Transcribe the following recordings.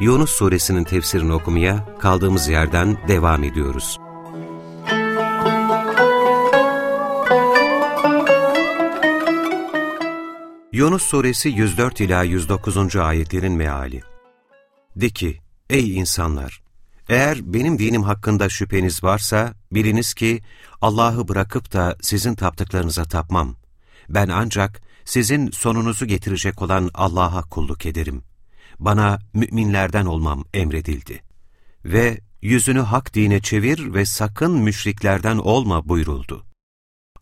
Yunus suresinin tefsirini okumaya kaldığımız yerden devam ediyoruz. Yunus suresi 104 ila 109. ayetlerin meali. De ki, ey insanlar! Eğer benim dinim hakkında şüpheniz varsa, biliniz ki Allah'ı bırakıp da sizin taptıklarınıza tapmam. Ben ancak sizin sonunuzu getirecek olan Allah'a kulluk ederim. Bana müminlerden olmam emredildi. Ve yüzünü hak dine çevir ve sakın müşriklerden olma buyuruldu.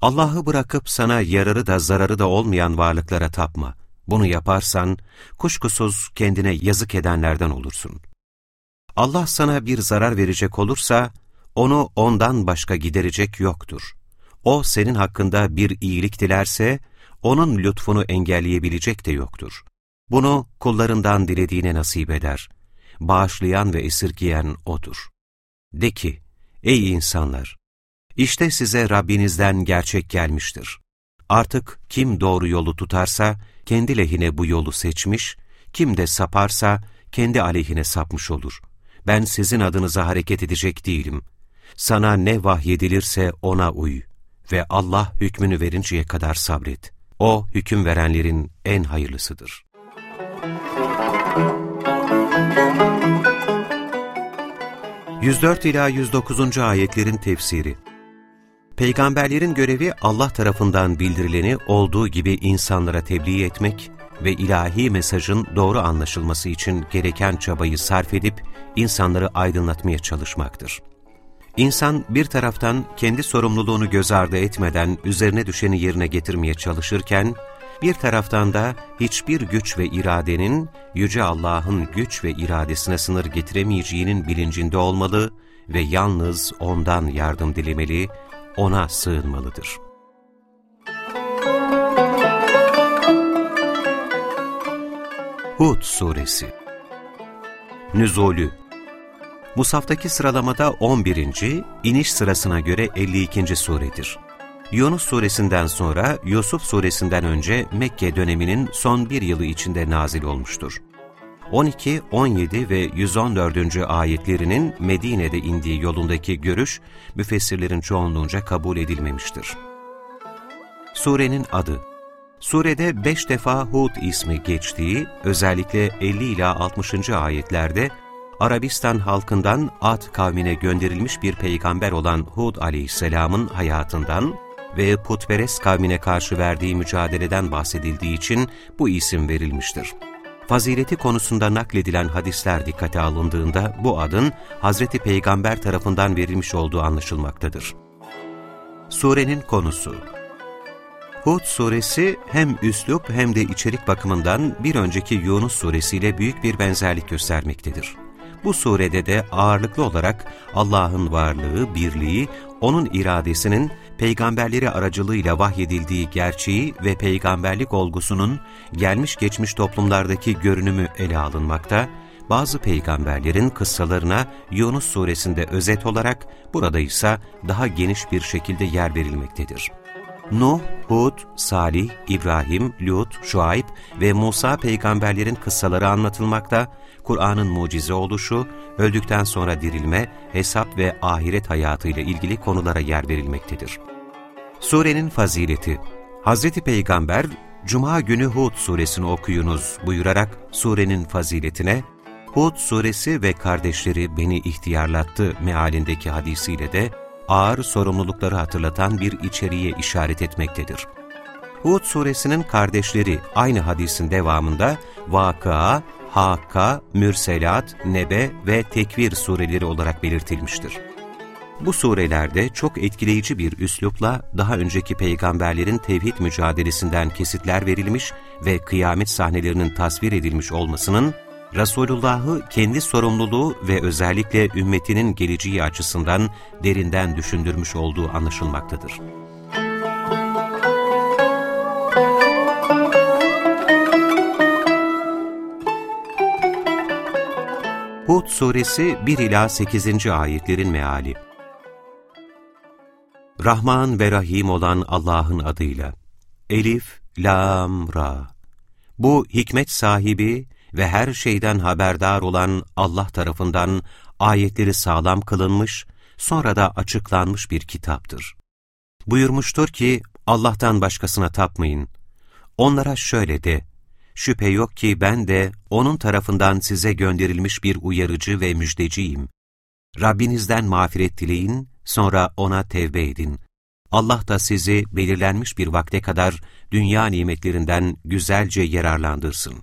Allah'ı bırakıp sana yararı da zararı da olmayan varlıklara tapma. Bunu yaparsan kuşkusuz kendine yazık edenlerden olursun. Allah sana bir zarar verecek olursa onu ondan başka giderecek yoktur. O senin hakkında bir iyilik dilerse onun lütfunu engelleyebilecek de yoktur. Bunu kullarından dilediğine nasip eder. Bağışlayan ve esirgiyen O'dur. De ki, ey insanlar! İşte size Rabbinizden gerçek gelmiştir. Artık kim doğru yolu tutarsa, kendi lehine bu yolu seçmiş, kim de saparsa, kendi aleyhine sapmış olur. Ben sizin adınıza hareket edecek değilim. Sana ne vahyedilirse ona uy ve Allah hükmünü verinceye kadar sabret. O hüküm verenlerin en hayırlısıdır. ...104 ila 109. ayetlerin tefsiri Peygamberlerin görevi Allah tarafından bildirileni olduğu gibi insanlara tebliğ etmek ve ilahi mesajın doğru anlaşılması için gereken çabayı sarf edip insanları aydınlatmaya çalışmaktır. İnsan bir taraftan kendi sorumluluğunu göz ardı etmeden üzerine düşeni yerine getirmeye çalışırken, bir taraftan da hiçbir güç ve iradenin Yüce Allah'ın güç ve iradesine sınır getiremeyeceğinin bilincinde olmalı ve yalnız O'ndan yardım dilemeli, O'na sığınmalıdır. Hud Suresi Nüzulü Musaftaki sıralamada 11. iniş sırasına göre 52. suredir. Yunus suresinden sonra Yusuf suresinden önce Mekke döneminin son bir yılı içinde nazil olmuştur. 12, 17 ve 114. ayetlerinin Medine'de indiği yolundaki görüş, müfessirlerin çoğunluğunca kabul edilmemiştir. Surenin adı Surede beş defa Hud ismi geçtiği, özellikle 50 ila 60. ayetlerde Arabistan halkından Ad kavmine gönderilmiş bir peygamber olan Hud aleyhisselamın hayatından ve putperest kavmine karşı verdiği mücadeleden bahsedildiği için bu isim verilmiştir. Fazileti konusunda nakledilen hadisler dikkate alındığında bu adın Hazreti Peygamber tarafından verilmiş olduğu anlaşılmaktadır. Surenin konusu Hud suresi hem üslup hem de içerik bakımından bir önceki Yunus suresiyle büyük bir benzerlik göstermektedir. Bu surede de ağırlıklı olarak Allah'ın varlığı, birliği, O'nun iradesinin peygamberleri aracılığıyla vahyedildiği gerçeği ve peygamberlik olgusunun gelmiş geçmiş toplumlardaki görünümü ele alınmakta, bazı peygamberlerin kıssalarına Yunus suresinde özet olarak, burada ise daha geniş bir şekilde yer verilmektedir. Nuh, Hud, Salih, İbrahim, Lut, Şuayb ve Musa peygamberlerin kıssaları anlatılmakta, Kur'an'ın mucize oluşu, öldükten sonra dirilme, hesap ve ahiret hayatıyla ilgili konulara yer verilmektedir. Surenin fazileti Hz. Peygamber, Cuma günü Hud suresini okuyunuz buyurarak surenin faziletine, Hud suresi ve kardeşleri beni ihtiyarlattı mealindeki hadisiyle de ağır sorumlulukları hatırlatan bir içeriğe işaret etmektedir. Hud suresinin kardeşleri aynı hadisin devamında Vakıa, Hakka, Mürselat, Nebe ve Tekvir sureleri olarak belirtilmiştir. Bu surelerde çok etkileyici bir üslupla daha önceki peygamberlerin tevhid mücadelesinden kesitler verilmiş ve kıyamet sahnelerinin tasvir edilmiş olmasının Resulullah'ı kendi sorumluluğu ve özellikle ümmetinin geleceği açısından derinden düşündürmüş olduğu anlaşılmaktadır. Hud Suresi 1-8. ayetlerin meali Rahman ve Rahim olan Allah'ın adıyla Elif, Lam, Ra Bu hikmet sahibi ve her şeyden haberdar olan Allah tarafından ayetleri sağlam kılınmış, sonra da açıklanmış bir kitaptır. Buyurmuştur ki, Allah'tan başkasına tapmayın. Onlara şöyle de, şüphe yok ki ben de O'nun tarafından size gönderilmiş bir uyarıcı ve müjdeciyim. Rabbinizden mağfiret dileyin, sonra O'na tevbe edin. Allah da sizi belirlenmiş bir vakte kadar dünya nimetlerinden güzelce yararlandırsın.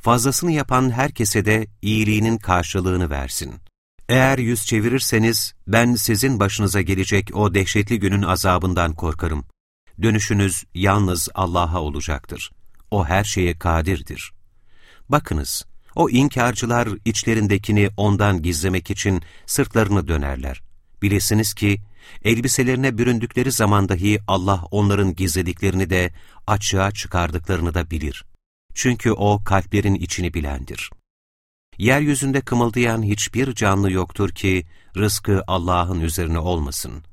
Fazlasını yapan herkese de iyiliğinin karşılığını versin. Eğer yüz çevirirseniz ben sizin başınıza gelecek o dehşetli günün azabından korkarım. Dönüşünüz yalnız Allah'a olacaktır. O her şeye kadirdir. Bakınız, o inkarcılar içlerindekini ondan gizlemek için sırtlarını dönerler. Bilesiniz ki, elbiselerine büründükleri zaman dahi Allah onların gizlediklerini de açığa çıkardıklarını da bilir. Çünkü O kalplerin içini bilendir. Yeryüzünde kımıldayan hiçbir canlı yoktur ki rızkı Allah'ın üzerine olmasın.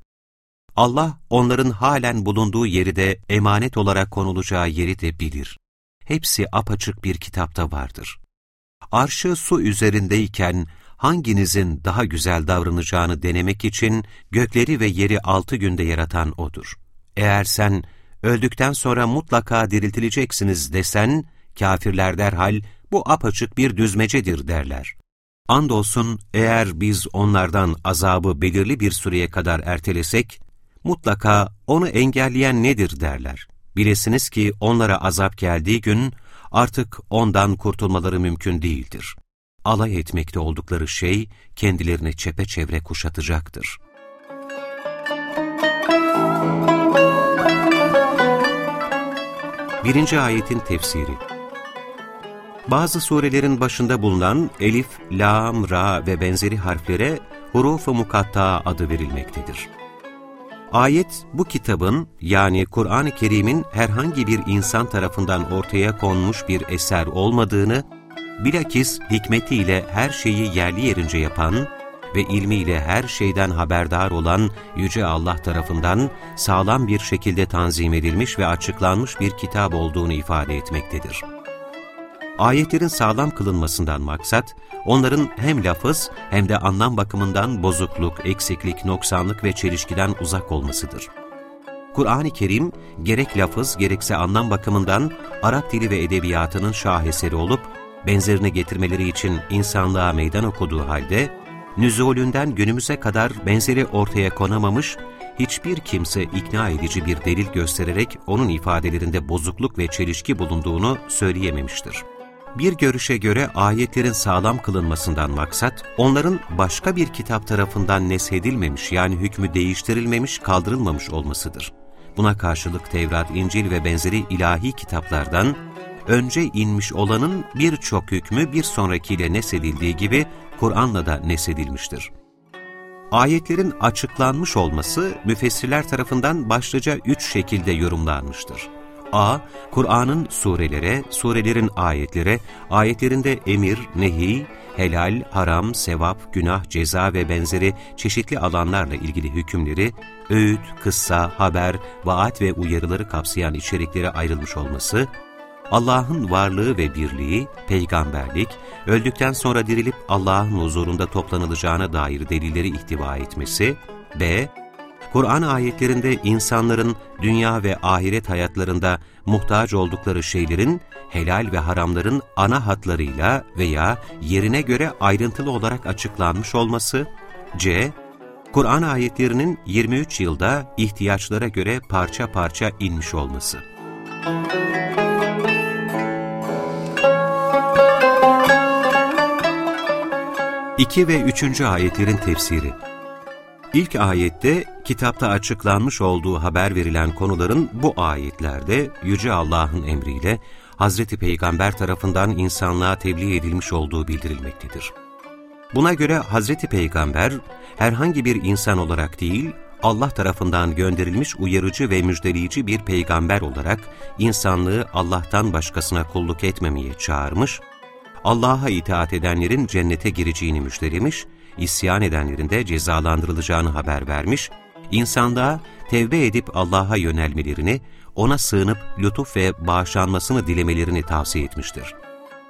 Allah onların halen bulunduğu yeri de emanet olarak konulacağı yeri de bilir. Hepsi apaçık bir kitapta vardır. Arşı su üzerindeyken hanginizin daha güzel davranacağını denemek için gökleri ve yeri altı günde yaratan O'dur. Eğer sen öldükten sonra mutlaka diriltileceksiniz desen, kafirler derhal bu apaçık bir düzmecedir derler. Andolsun eğer biz onlardan azabı belirli bir süreye kadar ertelesek, mutlaka onu engelleyen nedir derler. Bilesiniz ki onlara azap geldiği gün artık ondan kurtulmaları mümkün değildir. Alay etmekte oldukları şey kendilerini çepeçevre kuşatacaktır. Birinci ayetin tefsiri Bazı surelerin başında bulunan elif, lam, ra ve benzeri harflere huruf-u mukatta adı verilmektedir. Ayet, bu kitabın yani Kur'an-ı Kerim'in herhangi bir insan tarafından ortaya konmuş bir eser olmadığını, bilakis hikmetiyle her şeyi yerli yerince yapan ve ilmiyle her şeyden haberdar olan Yüce Allah tarafından sağlam bir şekilde tanzim edilmiş ve açıklanmış bir kitap olduğunu ifade etmektedir. Ayetlerin sağlam kılınmasından maksat, onların hem lafız hem de anlam bakımından bozukluk, eksiklik, noksanlık ve çelişkiden uzak olmasıdır. Kur'an-ı Kerim, gerek lafız gerekse anlam bakımından Arap dili ve edebiyatının şaheseri olup, benzerini getirmeleri için insanlığa meydan okuduğu halde, nüzulünden günümüze kadar benzeri ortaya konamamış, hiçbir kimse ikna edici bir delil göstererek onun ifadelerinde bozukluk ve çelişki bulunduğunu söyleyememiştir. Bir görüşe göre ayetlerin sağlam kılınmasından maksat, onların başka bir kitap tarafından neshedilmemiş yani hükmü değiştirilmemiş, kaldırılmamış olmasıdır. Buna karşılık Tevrat, İncil ve benzeri ilahi kitaplardan, önce inmiş olanın birçok hükmü bir sonrakiyle nesedildiği gibi Kur'an'la da nesedilmiştir. Ayetlerin açıklanmış olması müfessirler tarafından başlıca üç şekilde yorumlanmıştır. A. Kur'an'ın surelere, surelerin ayetlere, ayetlerinde emir, nehi, helal, haram, sevap, günah, ceza ve benzeri çeşitli alanlarla ilgili hükümleri, öğüt, kıssa, haber, vaat ve uyarıları kapsayan içeriklere ayrılmış olması, Allah'ın varlığı ve birliği, peygamberlik, öldükten sonra dirilip Allah'ın huzurunda toplanılacağına dair delilleri ihtiva etmesi, b. Kur'an ayetlerinde insanların dünya ve ahiret hayatlarında muhtaç oldukları şeylerin helal ve haramların ana hatlarıyla veya yerine göre ayrıntılı olarak açıklanmış olması, c. Kur'an ayetlerinin 23 yılda ihtiyaçlara göre parça parça inmiş olması. İki ve üçüncü ayetlerin tefsiri İlk ayette kitapta açıklanmış olduğu haber verilen konuların bu ayetlerde Yüce Allah'ın emriyle Hazreti Peygamber tarafından insanlığa tebliğ edilmiş olduğu bildirilmektedir. Buna göre Hazreti Peygamber herhangi bir insan olarak değil, Allah tarafından gönderilmiş uyarıcı ve müjdeleyici bir peygamber olarak insanlığı Allah'tan başkasına kulluk etmemeye çağırmış, Allah'a itaat edenlerin cennete gireceğini müjdelemiş, isyan edenlerin de cezalandırılacağını haber vermiş, insanlığa tevbe edip Allah'a yönelmelerini, ona sığınıp lütuf ve bağışlanmasını dilemelerini tavsiye etmiştir.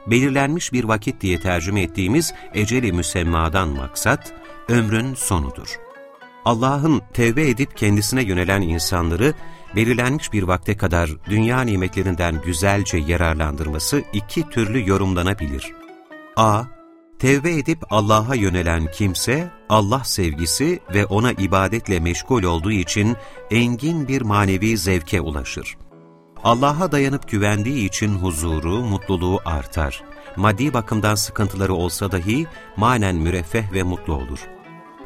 Belirlenmiş bir vakit diye tercüme ettiğimiz eceli müsemmadan maksat, ömrün sonudur. Allah'ın tevbe edip kendisine yönelen insanları belirlenmiş bir vakte kadar dünya nimetlerinden güzelce yararlandırması iki türlü yorumlanabilir. a. Tevbe edip Allah'a yönelen kimse, Allah sevgisi ve ona ibadetle meşgul olduğu için engin bir manevi zevke ulaşır. Allah'a dayanıp güvendiği için huzuru, mutluluğu artar. Maddi bakımdan sıkıntıları olsa dahi manen müreffeh ve mutlu olur.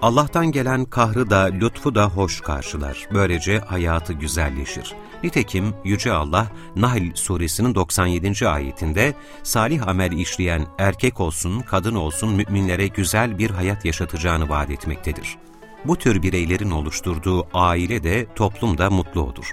Allah'tan gelen kahrı da lütfu da hoş karşılar. Böylece hayatı güzelleşir. Nitekim Yüce Allah Nahl suresinin 97. ayetinde salih amel işleyen erkek olsun kadın olsun müminlere güzel bir hayat yaşatacağını vaat etmektedir. Bu tür bireylerin oluşturduğu aile de toplum da mutlu olur.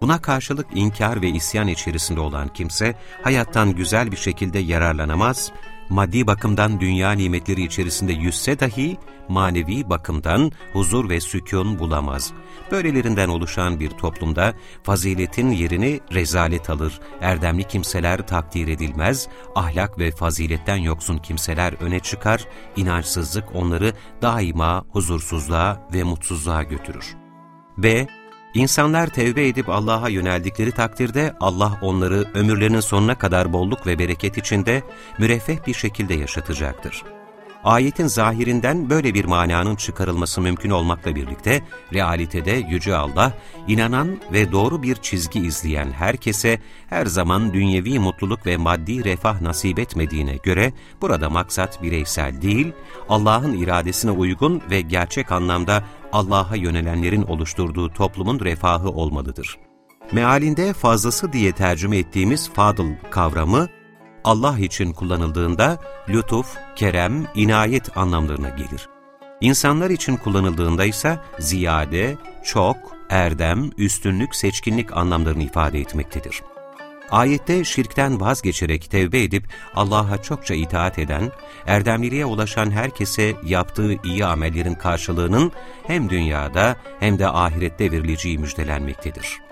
Buna karşılık inkar ve isyan içerisinde olan kimse hayattan güzel bir şekilde yararlanamaz, maddi bakımdan dünya nimetleri içerisinde yüzse dahi manevi bakımdan huzur ve sükun bulamaz. Böylelerinden oluşan bir toplumda faziletin yerini rezalet alır, erdemli kimseler takdir edilmez, ahlak ve faziletten yoksun kimseler öne çıkar, inançsızlık onları daima huzursuzluğa ve mutsuzluğa götürür. B. İnsanlar tevbe edip Allah'a yöneldikleri takdirde Allah onları ömürlerinin sonuna kadar bolluk ve bereket içinde müreffeh bir şekilde yaşatacaktır. Ayetin zahirinden böyle bir mananın çıkarılması mümkün olmakla birlikte, realitede Yüce Allah, inanan ve doğru bir çizgi izleyen herkese her zaman dünyevi mutluluk ve maddi refah nasip etmediğine göre, burada maksat bireysel değil, Allah'ın iradesine uygun ve gerçek anlamda Allah'a yönelenlerin oluşturduğu toplumun refahı olmalıdır. Mealinde fazlası diye tercüme ettiğimiz fadıl kavramı, Allah için kullanıldığında lütuf, kerem, inayet anlamlarına gelir. İnsanlar için kullanıldığında ise ziyade, çok, erdem, üstünlük, seçkinlik anlamlarını ifade etmektedir. Ayette şirkten vazgeçerek tevbe edip Allah'a çokça itaat eden, erdemliliğe ulaşan herkese yaptığı iyi amellerin karşılığının hem dünyada hem de ahirette verileceği müjdelenmektedir.